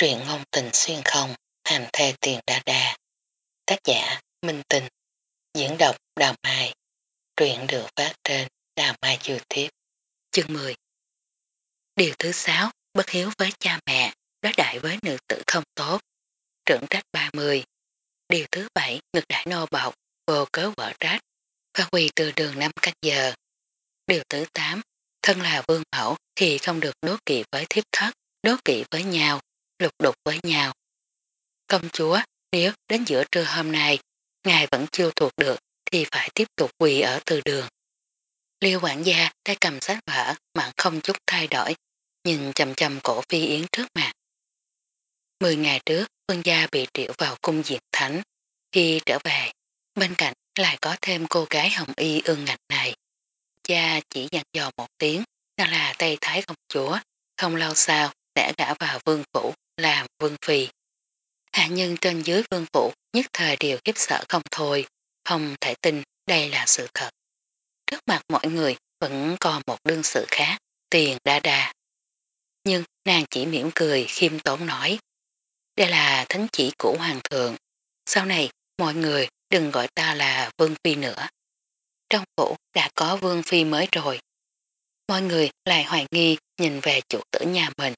Truyện ngôn tình xuyên không, hành thê tiền đa đa. Tác giả Minh Tình. Diễn đọc Đào Mai. Truyện được phát trên Đào Mai YouTube. Chương 10 Điều thứ 6. Bất hiếu với cha mẹ, đối đại với nữ tử không tốt. Trưởng trách 30. Điều thứ 7. Ngực đại nô bọc, vô cớ vỡ trách. Phát huy từ đường 5 cách giờ. Điều thứ 8. Thân là vương mẫu thì không được đố kỵ với thiếp thất, đố kỵ với nhau lục đục với nhau. Công chúa, nếu đến giữa trưa hôm nay, ngài vẫn chưa thuộc được thì phải tiếp tục quỳ ở từ đường. Liêu quản gia tay cầm sách vở mà không chút thay đổi, nhìn chầm chầm cổ phi yến trước mặt. Mười ngày trước, vương gia bị triệu vào cung diệt thánh. Khi trở về, bên cạnh lại có thêm cô gái hồng y ương ngạch này. Cha chỉ dặn dò một tiếng, đó là Tây Thái công chúa, không lâu sau đã gã vào vương phủ là vương phi. Hạ nhân trên dưới vương phủ nhất thời đều khiếp sợ không thôi, không thể tin đây là sự thật. Trước mặt mọi người vẫn còn một đương sự khác, tiền đa đa. Nhưng nàng chỉ mỉm cười khiêm tốn nói. Đây là thánh chỉ của hoàng thượng. Sau này mọi người đừng gọi ta là vương phi nữa. Trong phủ đã có vương phi mới rồi. Mọi người lại hoài nghi nhìn về chủ tử nhà mình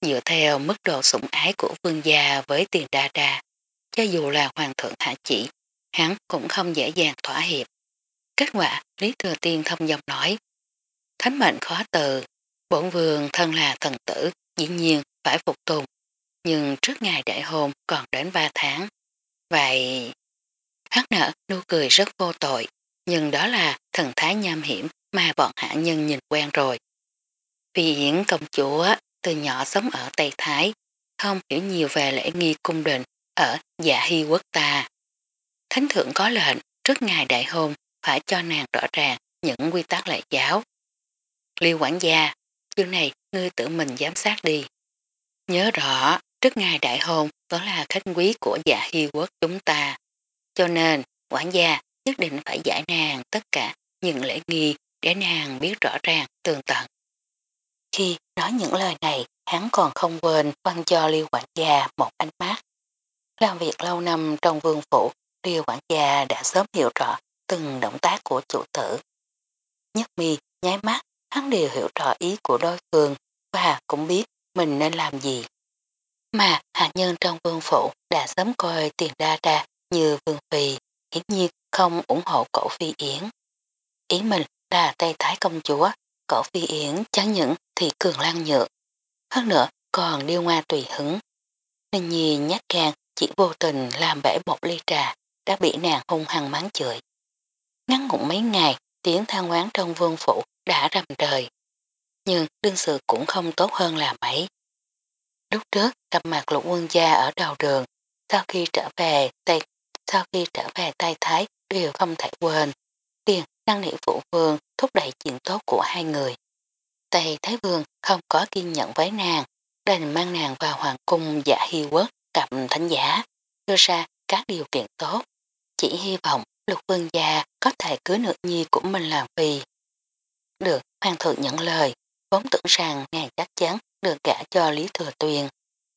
dựa theo mức độ sủng ái của vương gia với tiền đa đa, cho dù là hoàng thượng hạ chỉ, hắn cũng không dễ dàng thỏa hiệp. Kết quả, Lý Thừa Tiên thông dòng nói, thánh mệnh khó từ, bổn vương thân là thần tử, dĩ nhiên phải phục tùng, nhưng trước ngày đại hôn còn đến 3 tháng. Vậy... Hắn nở nụ cười rất vô tội, nhưng đó là thần thái nham hiểm mà bọn hạ nhân nhìn quen rồi. Vì hiển công chúa từ nhỏ sống ở Tây Thái, không hiểu nhiều về lễ nghi cung đình ở dạ hy quốc ta. Thánh thượng có lệnh trước ngày đại hôn phải cho nàng rõ ràng những quy tắc lệ giáo. Liêu quản gia, chương này ngươi tự mình giám sát đi. Nhớ rõ, trước ngày đại hôn đó là khách quý của dạ hy quốc chúng ta. Cho nên, quản gia nhất định phải giải nàng tất cả những lễ nghi để nàng biết rõ ràng tường tận. Khi nói những lời này, hắn còn không quên văn cho Liêu quản gia một ánh mắt. Làm việc lâu năm trong vương phủ, Liêu quản gia đã sớm hiểu rõ từng động tác của chủ tử. Nhất mi, nháy mắt, hắn đều hiểu rõ ý của đối phương và cũng biết mình nên làm gì. Mà hạt nhân trong vương phủ đã sớm coi tiền đa đa như vương phi, hiển nhiên không ủng hộ cổ phi yến. Ý mình là Tây Thái công chúa Cổ phi yến chẳng những thì cường lan nhược. Hơn nữa, còn điêu ngoa tùy hứng. Ninh nhi, nhát gan, chỉ vô tình làm bể một ly trà, đã bị nàng hung hăng mắng chửi. Ngắn ngủn mấy ngày, tiếng than quán trong vương phủ đã rầm trời. Nhưng đương sự cũng không tốt hơn là mấy. Lúc trước, gặp mặt lục quân gia ở đầu đường, sau khi trở về Tây, sau khi trở về Tây Thái đều không thể quên. Tiền, năng nỉ phụ vương thúc đẩy chuyện tốt của hai người. Tây Thái Vương không có kiên nhận với nàng, đành mang nàng vào hoàng cung giả hy quốc cặp thánh giả, đưa ra các điều kiện tốt. Chỉ hy vọng lục vương gia có thể cưới nữ nhi của mình làm phi. Được hoàng thượng nhận lời, vốn tưởng rằng nàng chắc chắn được gả cho Lý Thừa Tuyền.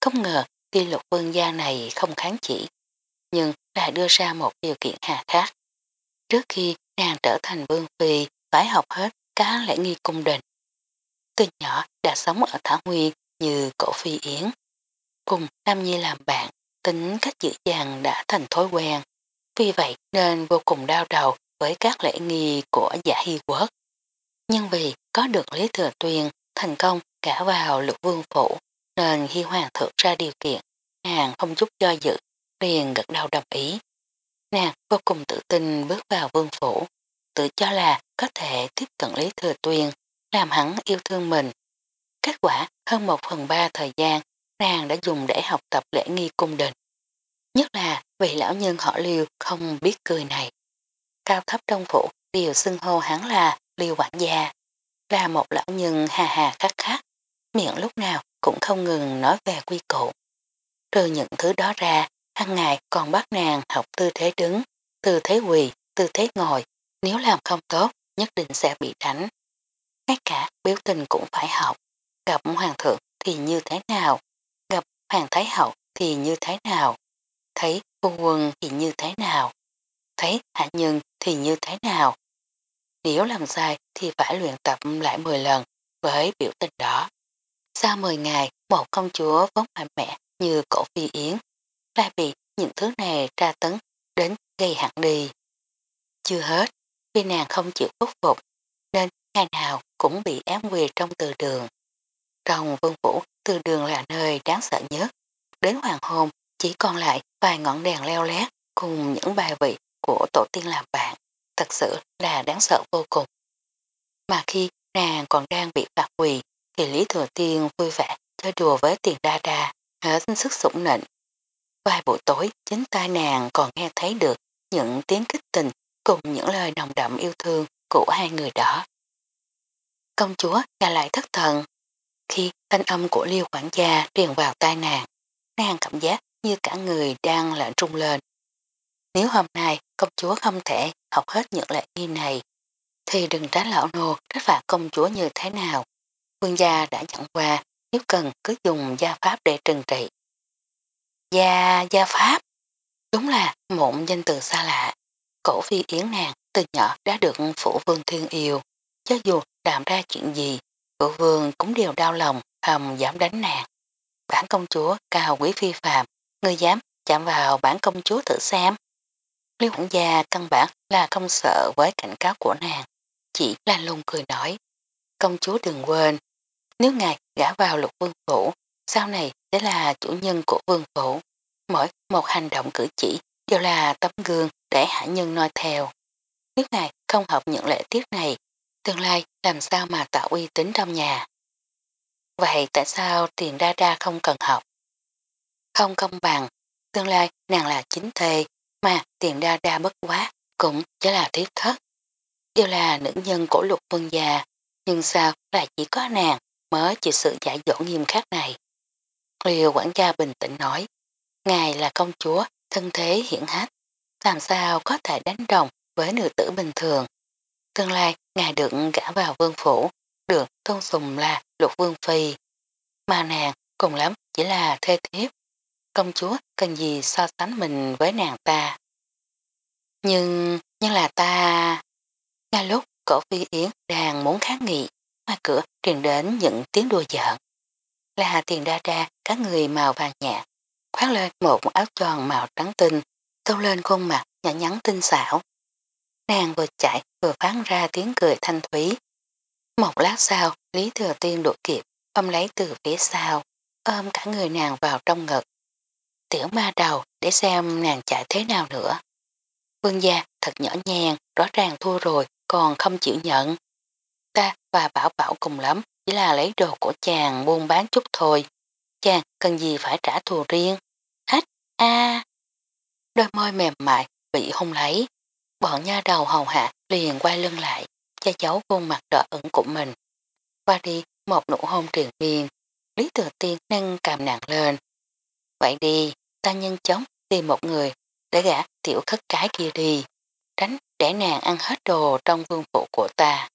Không ngờ khi lục vương gia này không kháng chỉ, nhưng lại đưa ra một điều kiện hà khắc. Trước khi nàng trở thành vương phi phải học hết các lễ nghi cung đình. Từ nhỏ đã sống ở Thảo Nguyên như cổ phi yến. Cùng Nam Nhi làm bạn, tính cách dữ dàng đã thành thói quen. Vì vậy nên vô cùng đau đầu với các lễ nghi của giả hy quốc. Nhưng vì có được Lý Thừa Tuyên thành công cả vào lục vương phủ nên hy hoàng thượng ra điều kiện nàng không chút do dự liền gật đầu đồng ý. Nàng vô cùng tự tin bước vào vương phủ tự cho là có thể tiếp cận Lý Thừa Tuyên, làm hắn yêu thương mình. Kết quả hơn một phần ba thời gian nàng đã dùng để học tập lễ nghi cung đình. Nhất là vị lão nhân họ liêu không biết cười này. Cao thấp trong phủ đều xưng hô hắn là liêu quản gia, là một lão nhân hà hà khắc khắc, miệng lúc nào cũng không ngừng nói về quy cụ. Trừ những thứ đó ra, hàng ngày còn bắt nàng học tư thế đứng, tư thế quỳ, tư thế ngồi, nếu làm không tốt, nhất định sẽ bị đánh. Ngay cả biểu tình cũng phải học. Gặp hoàng thượng thì như thế nào? Gặp Hoàng Thái Hậu thì như thế nào, thấy phu quân thì như thế nào, thấy hạ nhân thì như thế nào. Nếu làm sai thì phải luyện tập lại 10 lần với biểu tình đó. Sau 10 ngày, một công chúa vốn mạnh mẽ như cổ phi yến, lại bị những thứ này tra tấn đến gây hẳn đi. Chưa hết, vì nàng không chịu khuất phục, nên ngày nào cũng bị ém quỳ trong từ đường. Trong vương phủ, từ đường là nơi đáng sợ nhất. Đến hoàng hôn, chỉ còn lại vài ngọn đèn leo lét cùng những bài vị của tổ tiên làm bạn. Thật sự là đáng sợ vô cùng. Mà khi nàng còn đang bị phạt quỳ, thì Lý Thừa Tiên vui vẻ chơi đùa với tiền đa đa, hết sức sủng nịnh. Vài buổi tối, chính tai nàng còn nghe thấy được những tiếng kích tình cùng những lời nồng đậm yêu thương của hai người đó. Công chúa nhà lại thất thần. Khi thanh âm của liêu quản gia truyền vào tai nàng, nàng cảm giác như cả người đang lạnh trung lên. Nếu hôm nay công chúa không thể học hết những lệ nghi này, thì đừng trách lão nô trách phạt công chúa như thế nào. Vương gia đã nhận qua, nếu cần cứ dùng gia pháp để trừng trị. Gia, gia pháp. Đúng là một danh từ xa lạ. Cổ phi yến nàng từ nhỏ đã được phụ vương thương yêu. Cho dù làm ra chuyện gì, phụ vương cũng đều đau lòng, hầm dám đánh nàng. Bản công chúa cao quý phi phàm, người dám chạm vào bản công chúa thử xem. Liêu quản gia căn bản là không sợ với cảnh cáo của nàng, chỉ là lùng cười nói. Công chúa đừng quên, nếu ngài gã vào lục vương phủ, sau này sẽ là chủ nhân của vương phủ. Mỗi một hành động cử chỉ đều là tấm gương để hạ nhân noi theo. Nước này không học những lễ tiết này, tương lai làm sao mà tạo uy tín trong nhà. Vậy tại sao tiền đa đa không cần học? Không công bằng, tương lai nàng là chính thê, mà tiền đa đa bất quá, cũng chỉ là thiết thất. Đều là nữ nhân cổ lục vương già, nhưng sao lại chỉ có nàng mới chịu sự giải dỗ nghiêm khắc này. Liều quản gia bình tĩnh nói, Ngài là công chúa, thân thế hiển hách, làm sao có thể đánh đồng với nữ tử bình thường. Tương lai, Ngài được gã vào vương phủ, được tôn sùng là lục vương phi. Mà nàng cùng lắm chỉ là thê thiếp. Công chúa cần gì so sánh mình với nàng ta. Nhưng, nhưng là ta... Ngay lúc cổ phi yến đang muốn kháng nghị, ngoài cửa truyền đến những tiếng đùa giỡn. Là tiền đa đa các người màu vàng nhạt, khoác lên một áo tròn màu trắng tinh, tô lên khuôn mặt nhỏ nhắn tinh xảo. Nàng vừa chạy vừa phán ra tiếng cười thanh thúy. Một lát sau, Lý Thừa Tiên đuổi kịp, ôm lấy từ phía sau, ôm cả người nàng vào trong ngực. Tiểu ma đầu để xem nàng chạy thế nào nữa. Vương gia thật nhỏ nhàng, rõ ràng thua rồi, còn không chịu nhận. Ta và Bảo Bảo cùng lắm, chỉ là lấy đồ của chàng buôn bán chút thôi. Chàng cần gì phải trả thù riêng. Ách, a Đôi môi mềm mại, bị hung lấy. Bọn nha đầu hầu hạ liền quay lưng lại, che giấu khuôn mặt đỏ ửng của mình. Qua đi, một nụ hôn truyền miên. Lý Thừa Tiên nâng càm nặng lên. Vậy đi, ta nhanh chóng tìm một người để gã tiểu khất cái kia đi, tránh để nàng ăn hết đồ trong vương phủ của ta.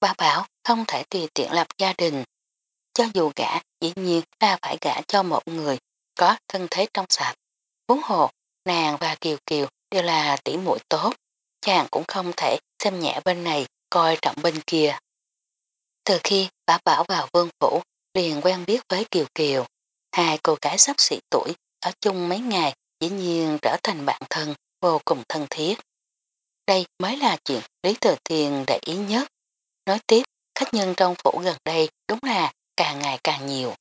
Ba bảo không thể tùy tiện lập gia đình. Cho dù gã, dĩ nhiên ta phải gã cho một người có thân thế trong sạch. Vốn hồ, nàng và Kiều Kiều đều là tỷ muội tốt, chàng cũng không thể xem nhẹ bên này coi trọng bên kia. Từ khi bà bảo vào vương phủ, liền quen biết với Kiều Kiều, hai cô gái sắp xỉ tuổi ở chung mấy ngày dĩ nhiên trở thành bạn thân vô cùng thân thiết. Đây mới là chuyện Lý Thừa Thiên để ý nhất. Nói tiếp, khách nhân trong phủ gần đây đúng là càng ngày càng nhiều.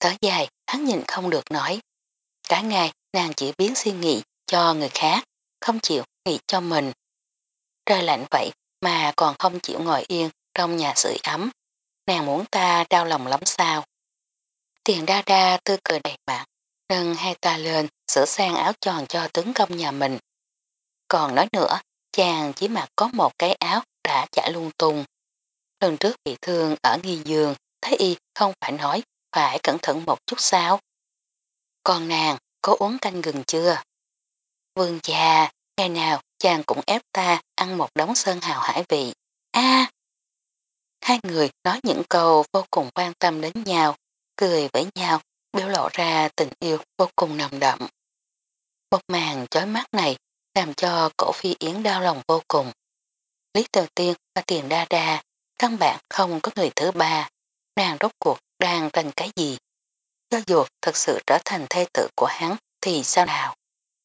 Thở dài, hắn nhìn không được nói. Cả ngày nàng chỉ biến suy nghĩ cho người khác, không chịu nghĩ cho mình. Trời lạnh vậy mà còn không chịu ngồi yên trong nhà sưởi ấm. Nàng muốn ta đau lòng lắm sao. Tiền đa đa tươi cười đầy mặt, nâng hai ta lên sửa sang áo tròn cho tướng công nhà mình. Còn nói nữa, chàng chỉ mặc có một cái áo đã chả lung tung. Lần trước bị thương ở nghi giường, thấy y không phải nói, phải cẩn thận một chút sao. Còn nàng, có uống canh gừng chưa? Vương già, ngày nào chàng cũng ép ta ăn một đống sơn hào hải vị. a Hai người nói những câu vô cùng quan tâm đến nhau, cười với nhau, biểu lộ ra tình yêu vô cùng nồng đậm. Một màn chói mắt này làm cho cổ phi yến đau lòng vô cùng. Lý Tờ Tiên và Tiền Đa Đa căn bản không có người thứ ba, nàng rốt cuộc đang tranh cái gì. Cho dù thật sự trở thành thê tử của hắn thì sao nào?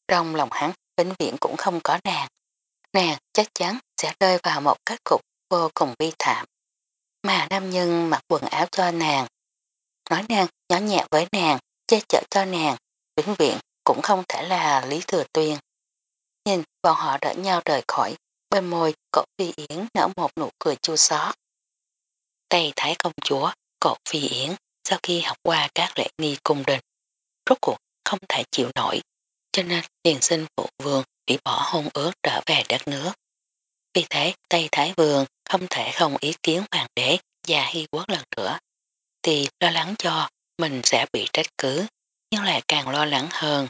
Trong lòng hắn vĩnh viễn cũng không có nàng. Nàng chắc chắn sẽ rơi vào một kết cục vô cùng bi thảm. Mà nam nhân mặc quần áo cho nàng. Nói nàng nhỏ nhẹ với nàng, che chở cho nàng, vĩnh viễn cũng không thể là Lý Thừa Tuyên. Nhìn bọn họ đỡ nhau rời khỏi, bên môi cổ phi yến nở một nụ cười chua xót. Tây Thái công chúa, cổ phi yến, sau khi học qua các lễ nghi cung đình, rốt cuộc không thể chịu nổi, cho nên liền sinh phụ vương bị bỏ hôn ước trở về đất nước. Vì thế Tây Thái Vương không thể không ý kiến hoàng đế và hy quốc lần nữa, thì lo lắng cho mình sẽ bị trách cứ, nhưng lại càng lo lắng hơn.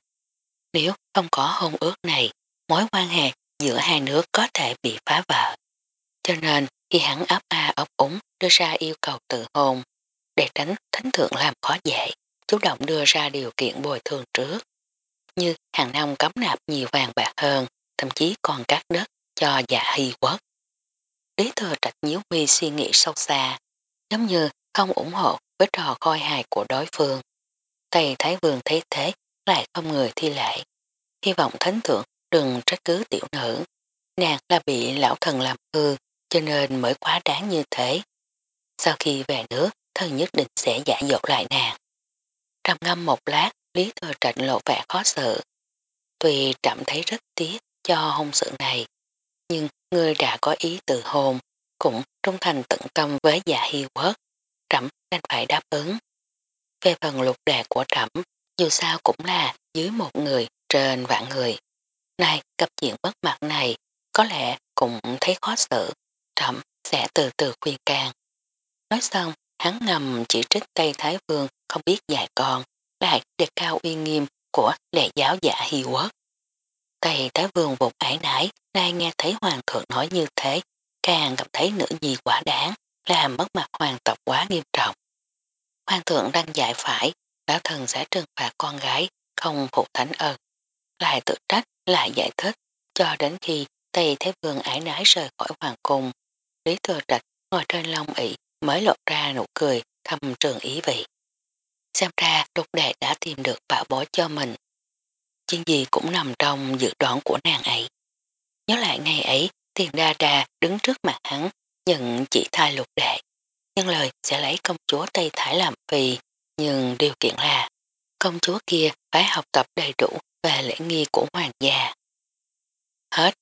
Nếu không có hôn ước này, mối quan hệ giữa hai nước có thể bị phá vỡ. Cho nên khi hắn ấp a ấp úng đưa ra yêu cầu tự hôn, để tránh thánh thượng làm khó dễ, chủ động đưa ra điều kiện bồi thường trước. Như hàng năm cấm nạp nhiều vàng bạc hơn, thậm chí còn cắt đất cho dạ hy quốc. Lý thừa trạch nhiễu mi suy nghĩ sâu xa, giống như không ủng hộ với trò coi hài của đối phương. Tây Thái Vương thấy thế lại không người thi lễ, Hy vọng thánh thượng đừng trách cứ tiểu nữ. Nàng là bị lão thần làm hư cho nên mới quá đáng như thế. Sau khi về nước, thần nhất định sẽ giả dột lại nàng. Trầm ngâm một lát, Lý Thừa Trạch lộ vẻ khó xử. Tuy trầm thấy rất tiếc cho hôn sự này, nhưng người đã có ý từ hôn, cũng trung thành tận tâm với giả hy quốc, Trầm nên phải đáp ứng. Về phần lục đề của trầm, dù sao cũng là dưới một người trên vạn người. Này, cặp chuyện bất mặt này, có lẽ cũng thấy khó xử, Trầm sẽ từ từ khuyên can. Nói xong, hắn ngầm chỉ trích Tây Thái Vương không biết dạy con, lại đề cao uy nghiêm của lệ giáo giả hy quốc. Tây Thái Vương vụt ải nải, nay nghe thấy hoàng thượng nói như thế, càng cảm thấy nữ nhi quả đáng, làm mất mặt hoàng tộc quá nghiêm trọng. Hoàng thượng đang dạy phải, lão thần sẽ trừng phạt con gái, không phục thánh ơn. Lại tự trách, lại giải thích, cho đến khi Tây Thế Vương ải nái rời khỏi hoàng cung. Lý Thừa Trạch ngồi trên lông ị mới lột ra nụ cười thâm trường ý vị. Xem ra lục đệ đã tìm được bảo bối cho mình. Chuyện gì cũng nằm trong dự đoán của nàng ấy. Nhớ lại ngày ấy, tiền đa đa đứng trước mặt hắn, nhận chỉ thai lục đệ. Nhân lời sẽ lấy công chúa Tây Thái làm phi, nhưng điều kiện là công chúa kia phải học tập đầy đủ về lễ nghi của hoàng gia. hết